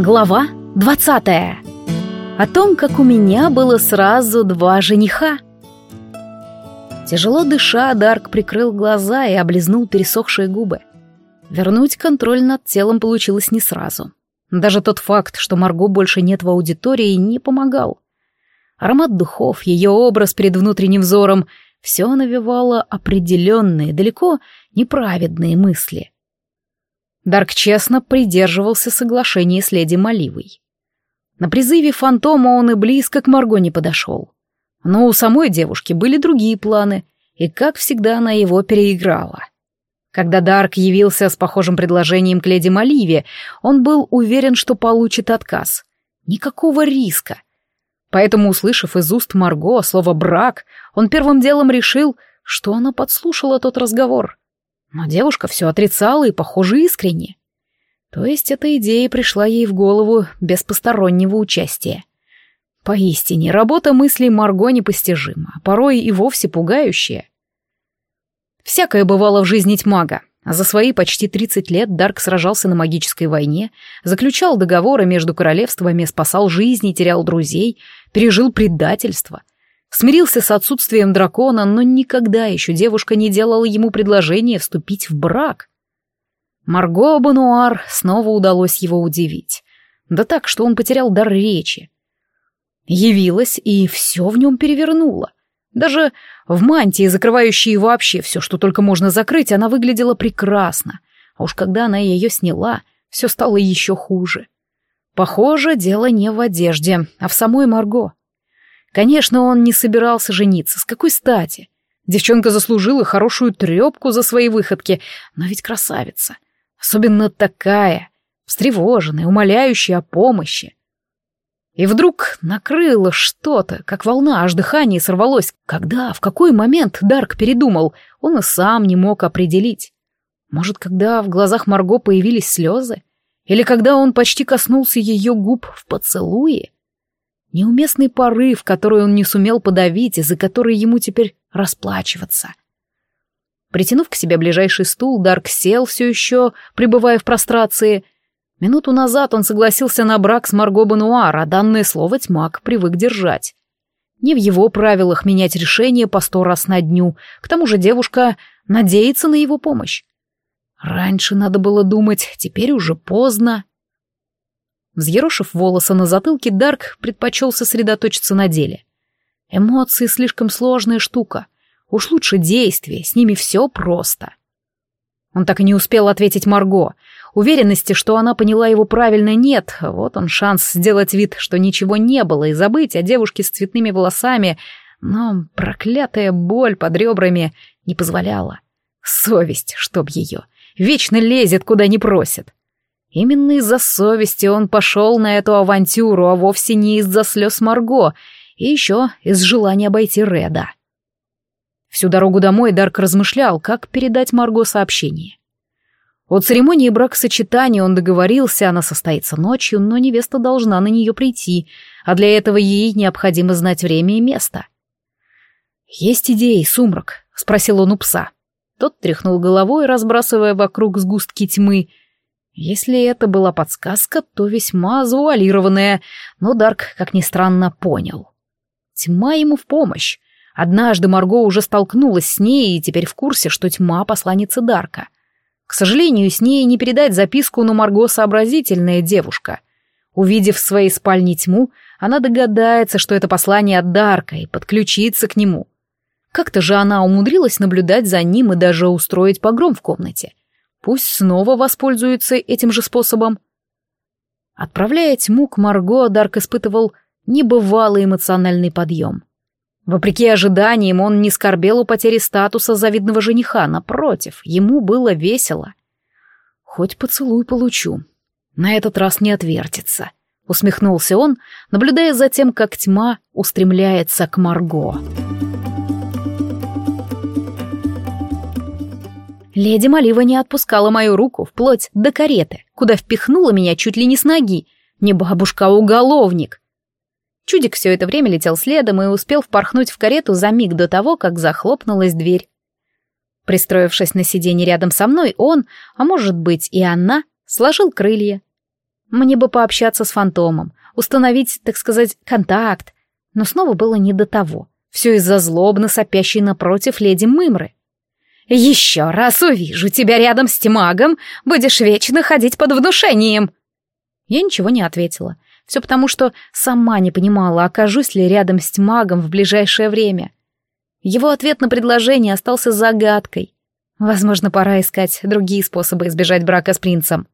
Глава 20. О том, как у меня было сразу два жениха. Тяжело дыша, Дарк прикрыл глаза и облизнул пересохшие губы. Вернуть контроль над телом получилось не сразу. Даже тот факт, что Марго больше нет в аудитории, не помогал. Аромат духов, ее образ перед внутренним взором — все навевало определенные, далеко неправедные мысли — Дарк честно придерживался соглашения с леди Маливой. На призыве фантома он и близко к Марго не подошел. Но у самой девушки были другие планы, и, как всегда, она его переиграла. Когда Дарк явился с похожим предложением к леди Маливе, он был уверен, что получит отказ. Никакого риска. Поэтому, услышав из уст Марго слово «брак», он первым делом решил, что она подслушала тот разговор. Но девушка все отрицала и, похоже, искренне. То есть эта идея пришла ей в голову без постороннего участия. Поистине, работа мыслей Марго непостижима, а порой и вовсе пугающая. Всякое бывало в жизни тьмага, а за свои почти 30 лет Дарк сражался на магической войне, заключал договоры между королевствами, спасал жизни, терял друзей, пережил предательство — Смирился с отсутствием дракона, но никогда еще девушка не делала ему предложение вступить в брак. Марго Бануар снова удалось его удивить. Да так, что он потерял дар речи. Явилась и все в нем перевернула. Даже в мантии, закрывающей вообще все, что только можно закрыть, она выглядела прекрасно. А уж когда она ее сняла, все стало еще хуже. Похоже, дело не в одежде, а в самой Марго. Конечно, он не собирался жениться. С какой стати? Девчонка заслужила хорошую трепку за свои выходки, но ведь красавица. Особенно такая, встревоженная, умоляющая о помощи. И вдруг накрыло что-то, как волна, аж дыхание сорвалось. Когда, в какой момент Дарк передумал, он и сам не мог определить. Может, когда в глазах Марго появились слезы? Или когда он почти коснулся ее губ в поцелуе? Неуместный порыв, который он не сумел подавить и за который ему теперь расплачиваться. Притянув к себе ближайший стул, Дарк сел все еще, пребывая в прострации. Минуту назад он согласился на брак с Марго Бануар, а данное слово тьмак привык держать. Не в его правилах менять решение по сто раз на дню, к тому же девушка надеется на его помощь. Раньше надо было думать, теперь уже поздно. Взъерошив волосы на затылке, Дарк предпочел сосредоточиться на деле. Эмоции слишком сложная штука. Уж лучше действия, с ними все просто. Он так и не успел ответить Марго. Уверенности, что она поняла его правильно, нет. Вот он шанс сделать вид, что ничего не было, и забыть о девушке с цветными волосами. Но проклятая боль под ребрами не позволяла. Совесть, чтоб ее, вечно лезет, куда не просит. Именно из-за совести он пошел на эту авантюру, а вовсе не из-за слез Марго, и еще из желания обойти Реда. Всю дорогу домой Дарк размышлял, как передать Марго сообщение. О церемонии бракосочетания он договорился, она состоится ночью, но невеста должна на нее прийти, а для этого ей необходимо знать время и место. «Есть идеи, сумрак?» — спросил он у пса. Тот тряхнул головой, разбрасывая вокруг сгустки тьмы — если это была подсказка, то весьма завуалированная, но Дарк, как ни странно, понял. Тьма ему в помощь. Однажды Марго уже столкнулась с ней и теперь в курсе, что тьма — посланница Дарка. К сожалению, с ней не передать записку, но Марго сообразительная девушка. Увидев в своей спальне тьму, она догадается, что это послание от Дарка, и подключится к нему. Как-то же она умудрилась наблюдать за ним и даже устроить погром в комнате. Пусть снова воспользуется этим же способом. Отправляя тьму к Марго, Дарк испытывал небывалый эмоциональный подъем. Вопреки ожиданиям, он не скорбел у потери статуса завидного жениха, напротив, ему было весело. «Хоть поцелуй получу. На этот раз не отвертится», — усмехнулся он, наблюдая за тем, как тьма устремляется к Марго. «Марго». Леди Малива не отпускала мою руку вплоть до кареты, куда впихнула меня чуть ли не с ноги. Не бабушка, а уголовник. Чудик все это время летел следом и успел впорхнуть в карету за миг до того, как захлопнулась дверь. Пристроившись на сиденье рядом со мной, он, а может быть и она, сложил крылья. Мне бы пообщаться с фантомом, установить, так сказать, контакт. Но снова было не до того. Все из-за злобно сопящей напротив леди Мымры. «Еще раз увижу тебя рядом с Тимагом, будешь вечно ходить под внушением!» Я ничего не ответила. Все потому, что сама не понимала, окажусь ли рядом с Тимагом в ближайшее время. Его ответ на предложение остался загадкой. Возможно, пора искать другие способы избежать брака с принцем.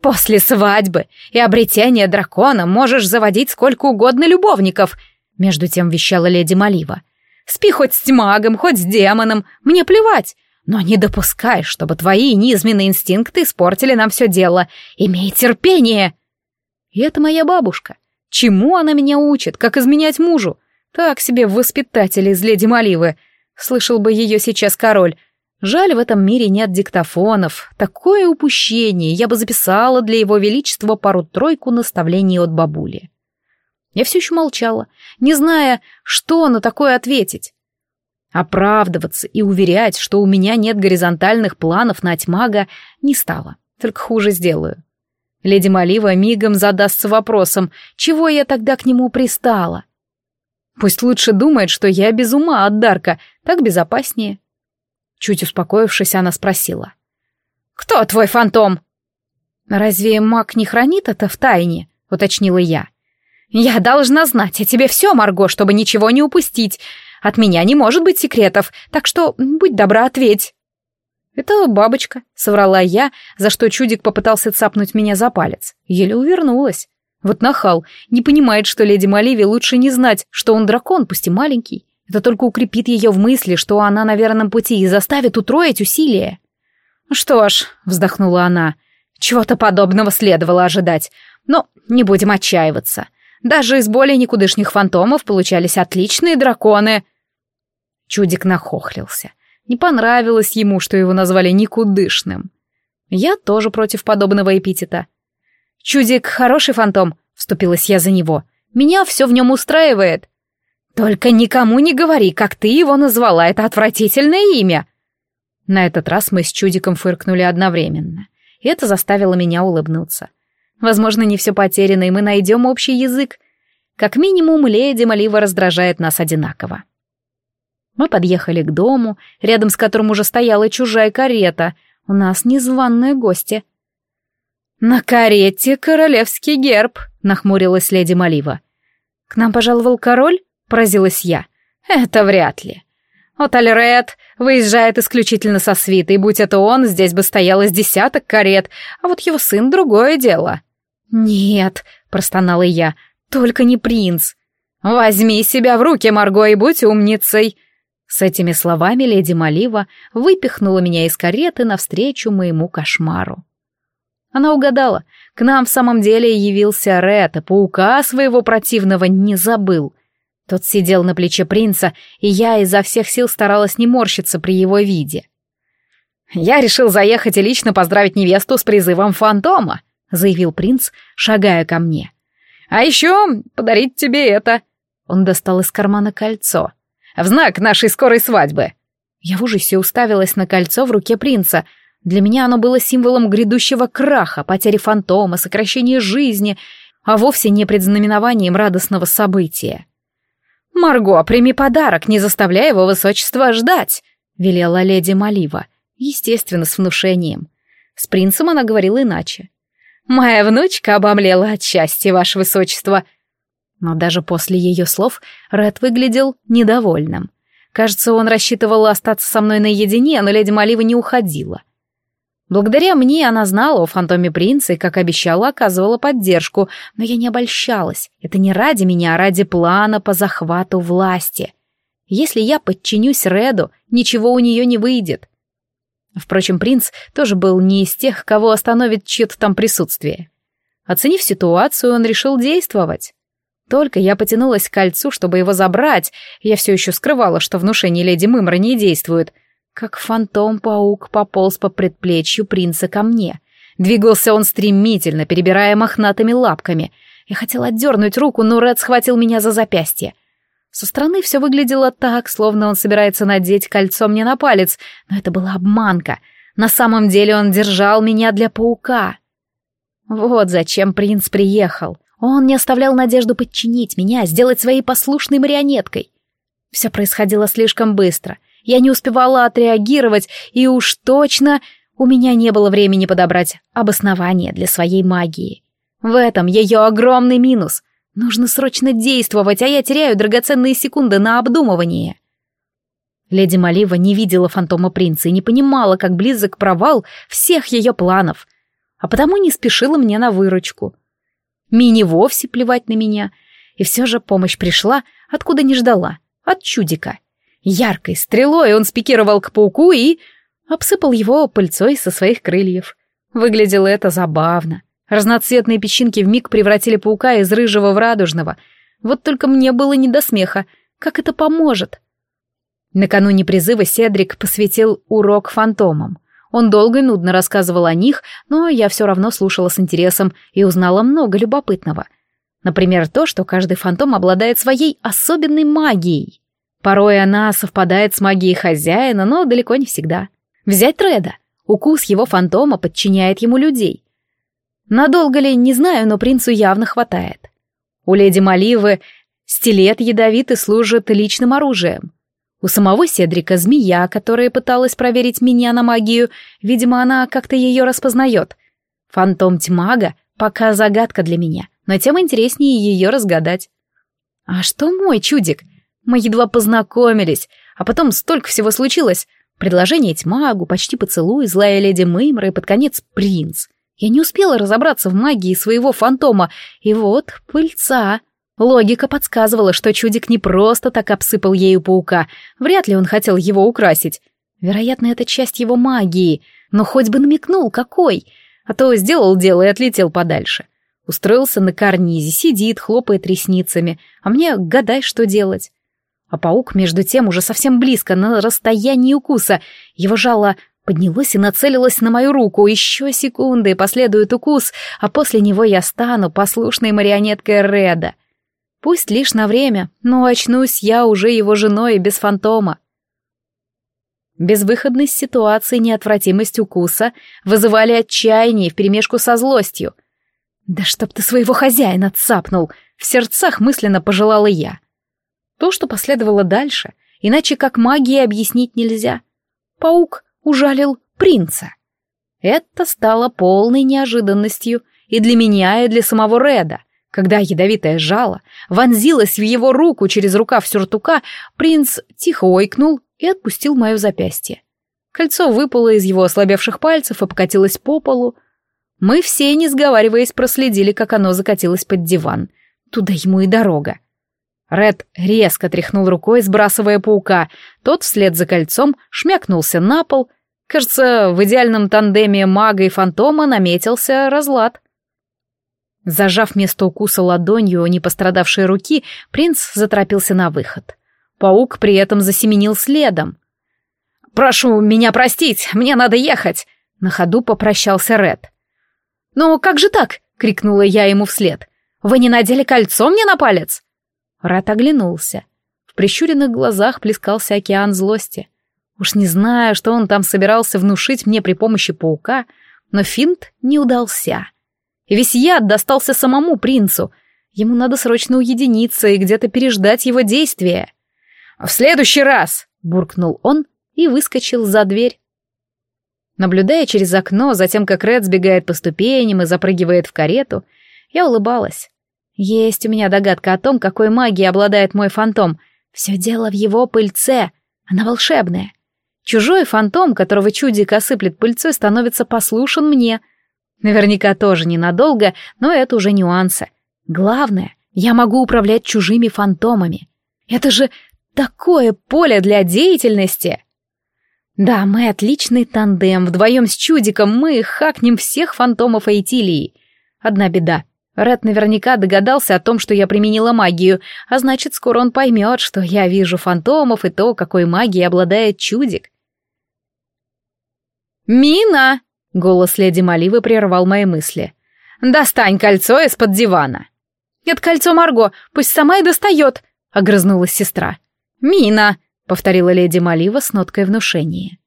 «После свадьбы и обретения дракона можешь заводить сколько угодно любовников», между тем вещала леди Малива. «Спи хоть с тьмагом, хоть с демоном, мне плевать, но не допускай, чтобы твои низменные инстинкты испортили нам все дело. Имей терпение!» И это моя бабушка. Чему она меня учит, как изменять мужу? Так себе воспитатель из леди Маливы. Слышал бы ее сейчас король. Жаль, в этом мире нет диктофонов. Такое упущение. Я бы записала для его величества пару-тройку наставлений от бабули. Я все еще молчала, не зная, что на такое ответить. Оправдываться и уверять, что у меня нет горизонтальных планов на тьмага, не стало. Только хуже сделаю. Леди Малива мигом задастся вопросом, чего я тогда к нему пристала. Пусть лучше думает, что я без ума от Дарка, так безопаснее. Чуть успокоившись, она спросила. «Кто твой фантом?» «Разве маг не хранит это в тайне?» — уточнила я. «Я должна знать о тебе все, Марго, чтобы ничего не упустить. От меня не может быть секретов, так что будь добра, ответь». «Это бабочка», — соврала я, за что чудик попытался цапнуть меня за палец. Еле увернулась. Вот нахал, не понимает, что леди Маливи лучше не знать, что он дракон, пусть и маленький. Это только укрепит ее в мысли, что она на верном пути и заставит утроить усилия. «Что ж», — вздохнула она, — «чего-то подобного следовало ожидать. Но не будем отчаиваться. Даже из более никудышних фантомов получались отличные драконы». Чудик нахохлился. Не понравилось ему, что его назвали никудышным. Я тоже против подобного эпитета. «Чудик хороший фантом», — вступилась я за него. «Меня все в нем устраивает». «Только никому не говори, как ты его назвала, это отвратительное имя!» На этот раз мы с Чудиком фыркнули одновременно, и это заставило меня улыбнуться. Возможно, не все потеряно, и мы найдем общий язык. Как минимум, леди Малива раздражает нас одинаково. Мы подъехали к дому, рядом с которым уже стояла чужая карета. У нас незваные гости. «На карете королевский герб», — нахмурилась леди Малива. «К нам пожаловал король?» — поразилась я. «Это вряд ли. Отальред выезжает исключительно со свитой, будь это он, здесь бы стояло с десяток карет, а вот его сын — другое дело». «Нет», — простонала я, — «только не принц». «Возьми себя в руки, Марго, и будь умницей». С этими словами леди Малива выпихнула меня из кареты навстречу моему кошмару. Она угадала, к нам в самом деле явился Ред, а паука своего противного не забыл. Тот сидел на плече принца, и я изо всех сил старалась не морщиться при его виде. «Я решил заехать и лично поздравить невесту с призывом фантома», — заявил принц, шагая ко мне. «А еще подарить тебе это». Он достал из кармана кольцо. «В знак нашей скорой свадьбы». Я в ужасе уставилась на кольцо в руке принца. Для меня оно было символом грядущего краха, потери фантома, сокращения жизни, а вовсе не предзнаменованием радостного события. «Марго, прими подарок, не заставляй его высочества ждать», — велела леди Малива, естественно, с внушением. С принцем она говорила иначе. «Моя внучка обомлела от счастья, ваше высочество». Но даже после ее слов Ред выглядел недовольным. Кажется, он рассчитывал остаться со мной наедине, но леди Малива не уходила. Благодаря мне она знала о фантоме принца и, как обещала, оказывала поддержку, но я не обольщалась. Это не ради меня, а ради плана по захвату власти. Если я подчинюсь Реду, ничего у нее не выйдет. Впрочем, принц тоже был не из тех, кого остановит чье-то там присутствие. Оценив ситуацию, он решил действовать. Только я потянулась к кольцу, чтобы его забрать, я все еще скрывала, что внушение леди Мымра не действует — как фантом-паук пополз по предплечью принца ко мне. Двигался он стремительно, перебирая мохнатыми лапками. Я хотел отдернуть руку, но Ред схватил меня за запястье. Со стороны все выглядело так, словно он собирается надеть кольцо мне на палец, но это была обманка. На самом деле он держал меня для паука. Вот зачем принц приехал. Он не оставлял надежду подчинить меня, сделать своей послушной марионеткой. Все происходило слишком быстро. Я не успевала отреагировать, и уж точно у меня не было времени подобрать обоснование для своей магии. В этом ее огромный минус. Нужно срочно действовать, а я теряю драгоценные секунды на обдумывание. Леди Малива не видела фантома принца и не понимала, как близок провал всех ее планов, а потому не спешила мне на выручку. Мини вовсе плевать на меня, и все же помощь пришла, откуда не ждала, от чудика. Яркой стрелой он спикировал к пауку и обсыпал его пыльцой со своих крыльев. Выглядело это забавно. Разноцветные песчинки вмиг превратили паука из рыжего в радужного. Вот только мне было не до смеха. Как это поможет? Накануне призыва Седрик посвятил урок фантомам. Он долго и нудно рассказывал о них, но я все равно слушала с интересом и узнала много любопытного. Например, то, что каждый фантом обладает своей особенной магией. Порой она совпадает с магией хозяина, но далеко не всегда. Взять Треда. Укус его фантома подчиняет ему людей. Надолго ли, не знаю, но принцу явно хватает. У леди Маливы стилет ядовитый служит личным оружием. У самого Седрика змея, которая пыталась проверить меня на магию, видимо, она как-то ее распознает. Фантом Тьмага пока загадка для меня, но тем интереснее ее разгадать. А что мой чудик? Мы едва познакомились, а потом столько всего случилось. Предложение Тьмагу, почти поцелуй, злая леди Мымра и под конец принц. Я не успела разобраться в магии своего фантома, и вот пыльца. Логика подсказывала, что чудик не просто так обсыпал ею паука, вряд ли он хотел его украсить. Вероятно, это часть его магии, но хоть бы намекнул, какой, а то сделал дело и отлетел подальше. Устроился на карнизе, сидит, хлопает ресницами, а мне гадай, что делать. А паук, между тем, уже совсем близко, на расстоянии укуса. Его жало поднялось и нацелилось на мою руку. Еще секунды, и последует укус, а после него я стану послушной марионеткой Реда. Пусть лишь на время, но очнусь я уже его женой без фантома. Безвыходность ситуации и неотвратимость укуса вызывали отчаяние вперемешку со злостью. «Да чтоб ты своего хозяина цапнул!» — в сердцах мысленно пожелала я. То, что последовало дальше, иначе как магии объяснить нельзя. Паук ужалил принца. Это стало полной неожиданностью и для меня, и для самого Реда. Когда ядовитое жало вонзилось в его руку через рукав сюртука, принц тихо ойкнул и отпустил мое запястье. Кольцо выпало из его ослабевших пальцев и покатилось по полу. Мы все, не сговариваясь, проследили, как оно закатилось под диван. Туда ему и дорога. Ред резко тряхнул рукой, сбрасывая паука. Тот вслед за кольцом шмякнулся на пол. Кажется, в идеальном тандеме мага и фантома наметился разлад. Зажав место укуса ладонью не пострадавшей руки, принц заторопился на выход. Паук при этом засеменил следом. «Прошу меня простить, мне надо ехать!» На ходу попрощался Ред. «Ну, как же так?» — крикнула я ему вслед. «Вы не надели кольцо мне на палец?» Рат оглянулся. В прищуренных глазах плескался океан злости. Уж не знаю, что он там собирался внушить мне при помощи паука, но финт не удался. И весь яд достался самому принцу. Ему надо срочно уединиться и где-то переждать его действия. «В следующий раз!» — буркнул он и выскочил за дверь. Наблюдая через окно, затем как Ред сбегает по ступеням и запрыгивает в карету, я улыбалась. Есть у меня догадка о том, какой магией обладает мой фантом. Все дело в его пыльце. Она волшебная. Чужой фантом, которого чудик осыплет пыльцой, становится послушен мне. Наверняка тоже ненадолго, но это уже нюансы. Главное, я могу управлять чужими фантомами. Это же такое поле для деятельности. Да, мы отличный тандем. Вдвоем с чудиком мы хакнем всех фантомов Эйтилии. Одна беда. Ред наверняка догадался о том, что я применила магию, а значит, скоро он поймет, что я вижу фантомов и то, какой магией обладает чудик. «Мина!» — голос леди Маливы прервал мои мысли. «Достань кольцо из-под дивана!» «Это кольцо Марго, пусть сама и достает!» — огрызнулась сестра. «Мина!» — повторила леди Малива с ноткой внушения.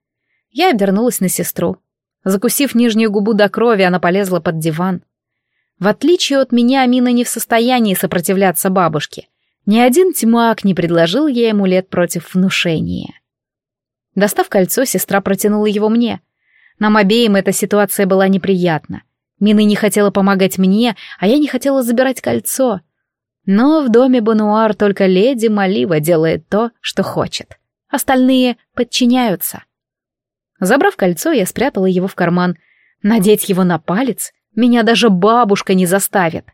Я обернулась на сестру. Закусив нижнюю губу до крови, она полезла под диван. В отличие от меня, Амина не в состоянии сопротивляться бабушке. Ни один тьмак не предложил ей амулет против внушения. Достав кольцо, сестра протянула его мне. Нам обеим эта ситуация была неприятна. Мина не хотела помогать мне, а я не хотела забирать кольцо. Но в доме Бануар только леди Малива делает то, что хочет. Остальные подчиняются. Забрав кольцо, я спрятала его в карман. Надеть его на палец меня даже бабушка не заставит.